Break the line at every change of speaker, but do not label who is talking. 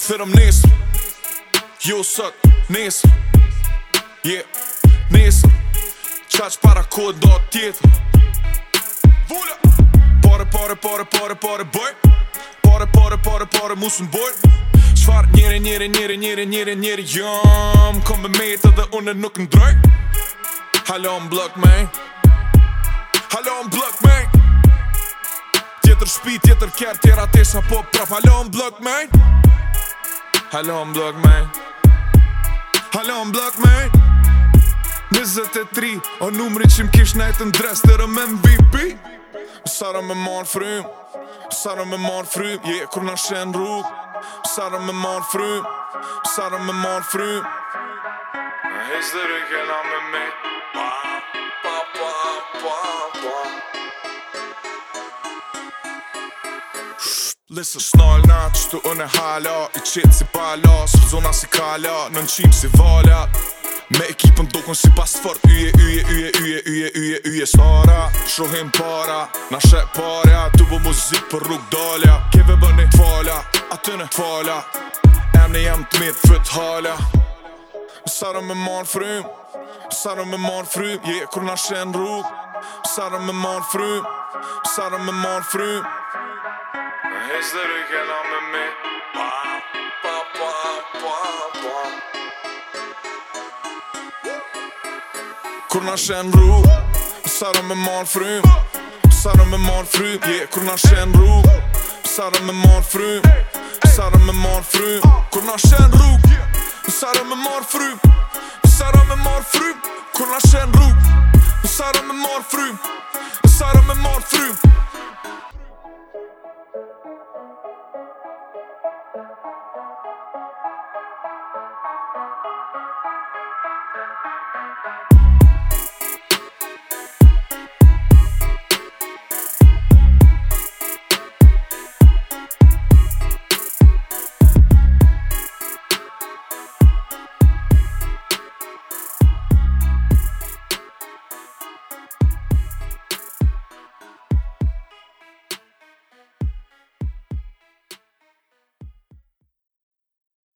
Thërëm nesër Jo sëtë nesër yeah. nesër Qa që para kodë do tjetër Vullë Pare, pare, pare, pare, pare, bëj Pare, pare, pare, pare, musë në boj Shfar njëri, njëri, njëri, njëri, njëri, njëri Jam, kom me me dhe une nuk në drej Halo më blëk man Halo më blëk man Tjetër shpi, tjetër kjerë, tjera tesha pop Halo më blëk me Halo më blëk me Halo më blok me Halo më blok me tri O numri që më kish nëjtë në dres të rëm MVP Sara me marë frym Sara me marë frym Je yeah, kur në shenë rrug Sara me marë frym Sara me marë frym
Në hisë dhe rëkjena me me Bye
Listen Snall na që të unë e hala I qitë si pala Së zona si kala Në në qimë si valja Me ekipën dokon si pas fort Uje, uje, uje, uje, uje, uje, uje Sara, shohim para Na shre parja Tu bu muzik për rrug dalja Keve bëni t'fala A të në falja Em në jam të mirë fët halja Më sarë me manë frym Më sarë me manë frym Je, yeah, kur na shen rrug Më sarë me manë frym Më sarë me manë frym
Hälsa du kan ha med mig. Pa, pa, pa, pa, pa.
Coronation bro, Sara med malfrun. Sara med malfru, yeah. Coronation bro, Sara med malfrun. Sara med malfrun. Coronation bro, Sara med malfrun. Sara med malfrun. Coronation bro, Sara med malfrun. Sara med malfrun. Thank you.